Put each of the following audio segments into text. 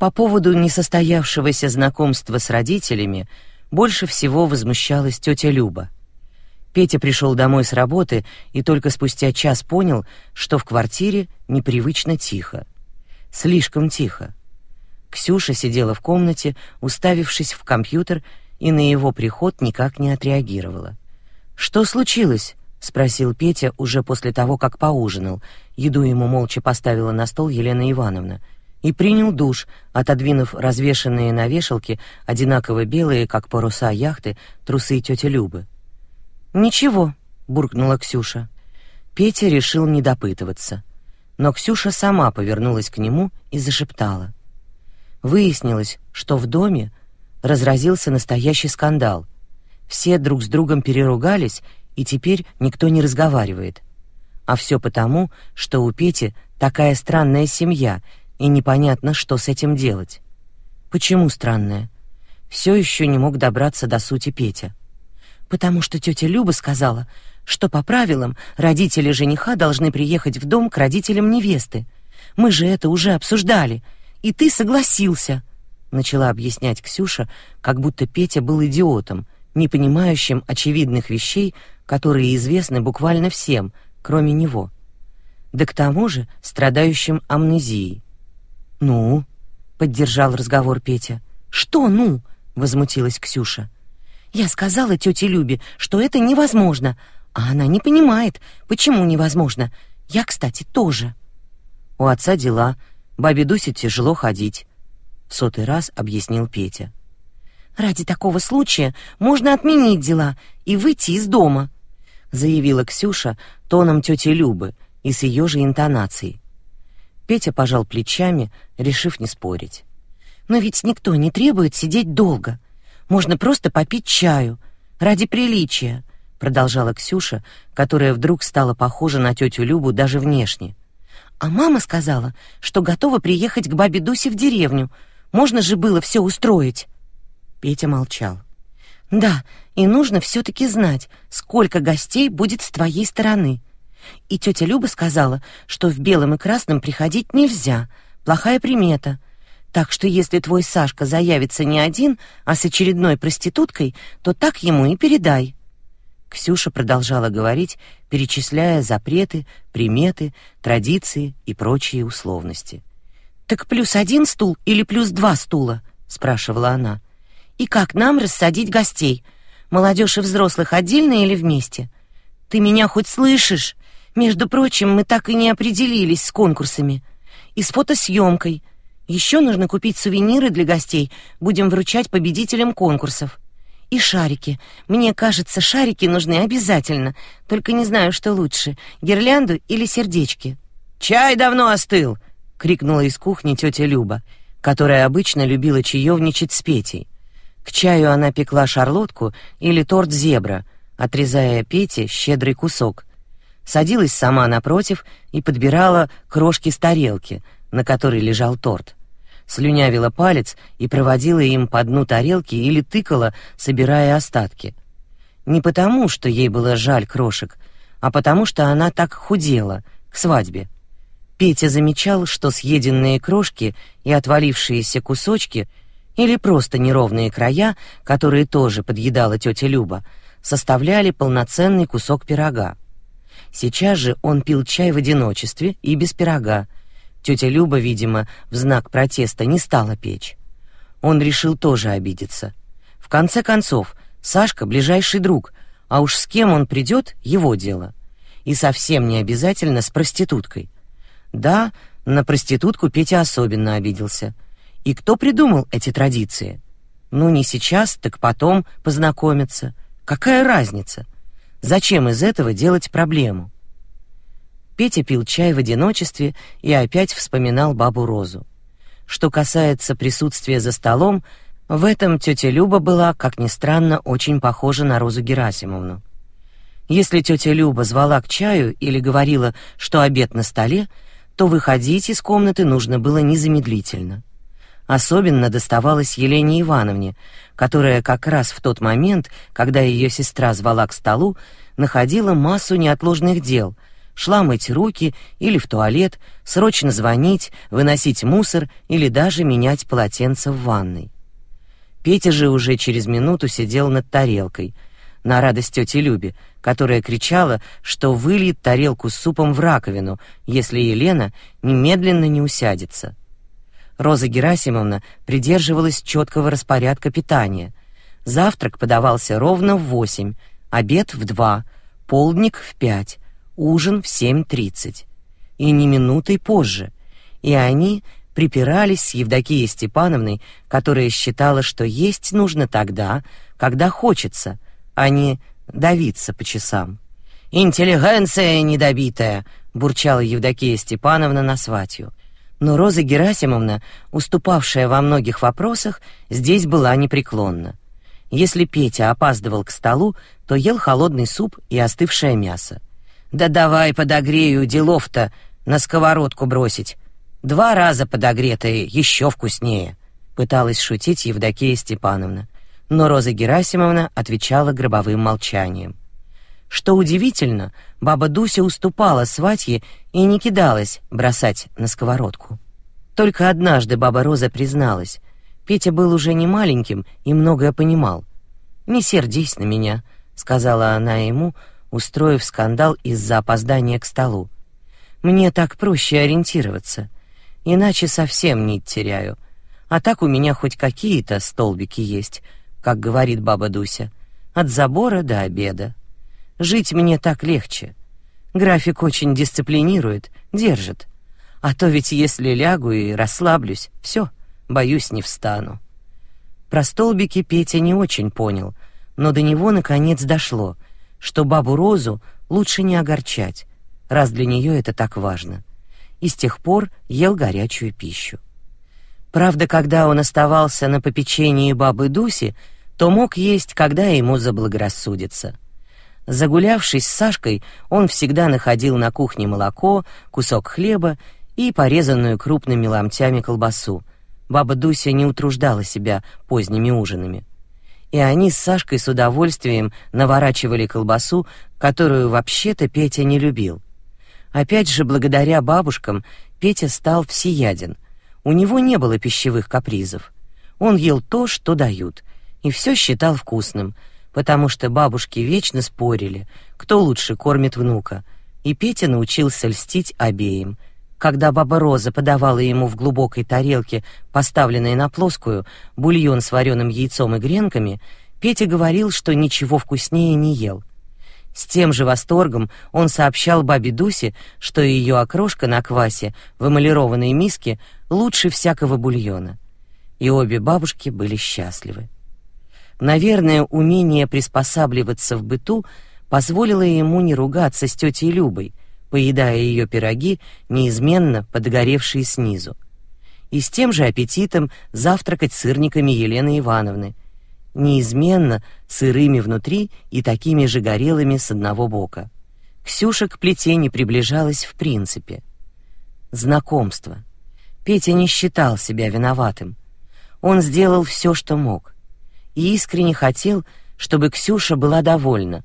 По поводу несостоявшегося знакомства с родителями больше всего возмущалась тетя Люба. Петя пришел домой с работы и только спустя час понял, что в квартире непривычно тихо. Слишком тихо. Ксюша сидела в комнате, уставившись в компьютер, и на его приход никак не отреагировала. «Что случилось?» — спросил Петя уже после того, как поужинал. Еду ему молча поставила на стол Елена Ивановна — и принял душ, отодвинув развешанные на вешалке одинаково белые, как паруса яхты, трусы тети Любы. «Ничего», — буркнула Ксюша. Петя решил не допытываться. Но Ксюша сама повернулась к нему и зашептала. Выяснилось, что в доме разразился настоящий скандал. Все друг с другом переругались, и теперь никто не разговаривает. А все потому, что у Пети такая странная семья — и непонятно, что с этим делать. Почему странное? Все еще не мог добраться до сути Петя. Потому что тетя Люба сказала, что по правилам родители жениха должны приехать в дом к родителям невесты. Мы же это уже обсуждали, и ты согласился, начала объяснять Ксюша, как будто Петя был идиотом, не понимающим очевидных вещей, которые известны буквально всем, кроме него. Да к тому же страдающим амнезией. «Ну?» — поддержал разговор Петя. «Что «ну?» — возмутилась Ксюша. «Я сказала тете Любе, что это невозможно, а она не понимает, почему невозможно. Я, кстати, тоже». «У отца дела, бабе Дусе тяжело ходить», — в сотый раз объяснил Петя. «Ради такого случая можно отменить дела и выйти из дома», — заявила Ксюша тоном тети Любы и с ее же интонацией. Петя пожал плечами, решив не спорить. Но ведь никто не требует сидеть долго. Можно просто попить чаю ради приличия, продолжала Ксюша, которая вдруг стала похожа на тетю Любу даже внешне. А мама сказала, что готова приехать к бабе Дусе в деревню. Можно же было все устроить. Петя молчал. Да, и нужно все таки знать, сколько гостей будет с твоей стороны. И тетя Люба сказала, что в белом и красном приходить нельзя, плохая примета. Так что если твой Сашка заявится не один, а с очередной проституткой, то так ему и передай. Ксюша продолжала говорить, перечисляя запреты, приметы, традиции и прочие условности. Так плюс один стул или плюс два стула, спрашивала она. И как нам рассадить гостей? Молодежь и взрослых отдельно или вместе? Ты меня хоть слышишь? Между прочим, мы так и не определились с конкурсами и с фотосъемкой. Еще нужно купить сувениры для гостей, будем вручать победителям конкурсов. И шарики. Мне кажется, шарики нужны обязательно, только не знаю, что лучше, гирлянду или сердечки. Чай давно остыл, крикнула из кухни тетя Люба, которая обычно любила чаевничать с Петей. К чаю она пекла шарлотку или торт зебра, отрезая Пете щедрый кусок садилась сама напротив и подбирала крошки с тарелки, на которой лежал торт. Слюнявила палец и проводила им по дну тарелки или тыкала, собирая остатки. Не потому, что ей было жаль крошек, а потому, что она так худела к свадьбе. Петя замечал, что съеденные крошки и отвалившиеся кусочки или просто неровные края, которые тоже подъедала тетя Люба, составляли полноценный кусок пирога. Сейчас же он пил чай в одиночестве и без пирога. Тетя Люба, видимо, в знак протеста не стала печь. Он решил тоже обидеться. В конце концов, Сашка ближайший друг, а уж с кем он придет — его дело. И совсем не обязательно с проституткой. Да, на проститутку Петя особенно обиделся. И кто придумал эти традиции? Ну, не сейчас, так потом познакомиться. Какая разница? — Зачем из этого делать проблему? Петя пил чай в одиночестве и опять вспоминал бабу Розу. Что касается присутствия за столом, в этом тетя Люба была, как ни странно, очень похожа на Розу Герасимовну. Если тетя Люба звала к чаю или говорила, что обед на столе, то выходить из комнаты нужно было незамедлительно. Особенно доставалось Елене Ивановне, которая как раз в тот момент, когда ее сестра звала к столу, находила массу неотложных дел, шла мыть руки или в туалет, срочно звонить, выносить мусор или даже менять полотенце в ванной. Петя же уже через минуту сидел над тарелкой, на радость тете Любе, которая кричала, что выльет тарелку с супом в раковину, если Елена немедленно не усядется. Роза Герасимовна придерживалась четкого распорядка питания. Завтрак подавался ровно в восемь, обед в два, полдник в пять, ужин в 7.30. И не минутой позже. И они припирались с Евдокией Степановной, которая считала, что есть нужно тогда, когда хочется, а не давиться по часам. «Интеллигенция недобитая!» — бурчала Евдокия Степановна на сватью. Но Роза Герасимовна, уступавшая во многих вопросах, здесь была непреклонна. Если Петя опаздывал к столу, то ел холодный суп и остывшее мясо. Да давай подогрею делов-то на сковородку бросить. Два раза подогретые, еще вкуснее. Пыталась шутить Евдокия Степановна, но Роза Герасимовна отвечала гробовым молчанием. Что удивительно, баба Дуся уступала сватье и не кидалась бросать на сковородку. Только однажды баба Роза призналась. Петя был уже не маленьким и многое понимал. «Не сердись на меня», — сказала она ему, устроив скандал из-за опоздания к столу. Мне так проще ориентироваться, иначе совсем нить теряю. А так у меня хоть какие-то столбики есть, как говорит баба Дуся, от забора до обеда. Жить мне так легче. График очень дисциплинирует, держит. А то ведь если лягу и расслаблюсь, все, боюсь, не встану. Про столбики Петя не очень понял, но до него наконец дошло — что бабу Розу лучше не огорчать, раз для нее это так важно. И с тех пор ел горячую пищу. Правда, когда он оставался на попечении бабы Дуси, то мог есть, когда ему заблагорассудится. Загулявшись с Сашкой, он всегда находил на кухне молоко, кусок хлеба и порезанную крупными ломтями колбасу. Баба Дуся не утруждала себя поздними ужинами и они с Сашкой с удовольствием наворачивали колбасу, которую вообще-то Петя не любил. Опять же, благодаря бабушкам Петя стал всеяден. У него не было пищевых капризов. Он ел то, что дают, и все считал вкусным, потому что бабушки вечно спорили, кто лучше кормит внука, и Петя научился льстить обеим — когда баба Роза подавала ему в глубокой тарелке, поставленной на плоскую, бульон с вареным яйцом и гренками, Петя говорил, что ничего вкуснее не ел. С тем же восторгом он сообщал бабе Дусе, что ее окрошка на квасе в эмалированной миске лучше всякого бульона. И обе бабушки были счастливы. Наверное, умение приспосабливаться в быту позволило ему не ругаться с тетей Любой, поедая ее пироги, неизменно подгоревшие снизу. И с тем же аппетитом завтракать сырниками Елены Ивановны, неизменно сырыми внутри и такими же горелыми с одного бока. Ксюша к плите не приближалась в принципе. Знакомство. Петя не считал себя виноватым. Он сделал все, что мог. И искренне хотел, чтобы Ксюша была довольна.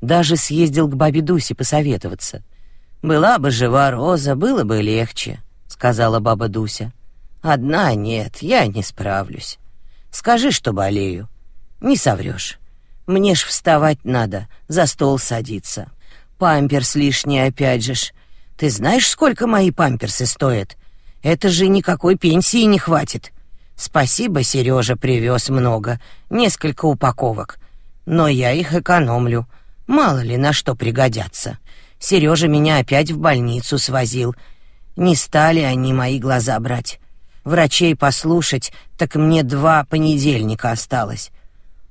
Даже съездил к бабе Дусе посоветоваться — «Была бы жива Роза, было бы легче», — сказала баба Дуся. «Одна нет, я не справлюсь. Скажи, что болею. Не соврешь. Мне ж вставать надо, за стол садиться. Памперс лишний опять же ж. Ты знаешь, сколько мои памперсы стоят? Это же никакой пенсии не хватит. Спасибо, Сережа привез много, несколько упаковок. Но я их экономлю. Мало ли на что пригодятся. Сережа меня опять в больницу свозил. Не стали они мои глаза брать. Врачей послушать, так мне два понедельника осталось.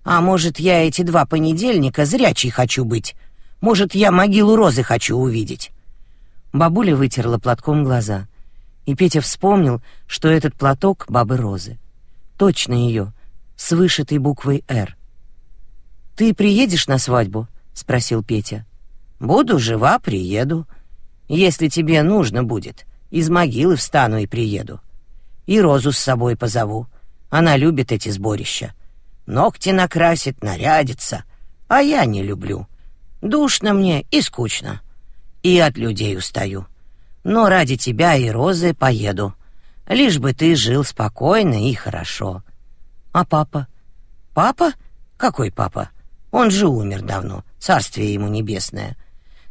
А может, я эти два понедельника зрячий хочу быть? Может, я могилу Розы хочу увидеть?» Бабуля вытерла платком глаза, и Петя вспомнил, что этот платок бабы Розы. Точно ее, с вышитой буквой «Р». «Ты приедешь на свадьбу?» — спросил Петя. Буду жива, приеду. Если тебе нужно будет, из могилы встану и приеду. И Розу с собой позову. Она любит эти сборища. Ногти накрасит, нарядится. А я не люблю. Душно мне и скучно. и от людей устаю. Но ради тебя и Розы поеду. Лишь бы ты жил спокойно и хорошо. А папа? Папа? Какой папа? Он же умер давно, царствие ему небесное.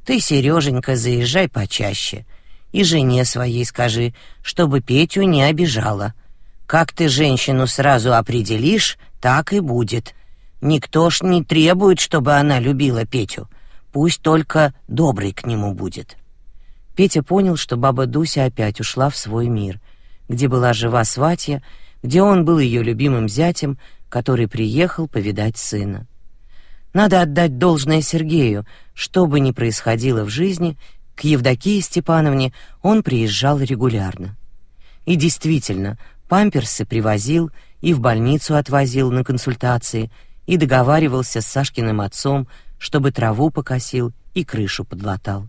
Ты, Сереженька, заезжай почаще. И жене своей скажи, чтобы Петю не обижала. Как ты женщину сразу определишь, так и будет. Никто ж не требует, чтобы она любила Петю. Пусть только добрый к нему будет. Петя понял, что баба Дуся опять ушла в свой мир, где была жива сватья, где он был ее любимым зятем, который приехал повидать сына. Надо отдать должное Сергею, что бы ни происходило в жизни, к Евдокии Степановне он приезжал регулярно. И действительно, памперсы привозил и в больницу отвозил на консультации, и договаривался с Сашкиным отцом, чтобы траву покосил и крышу подлатал.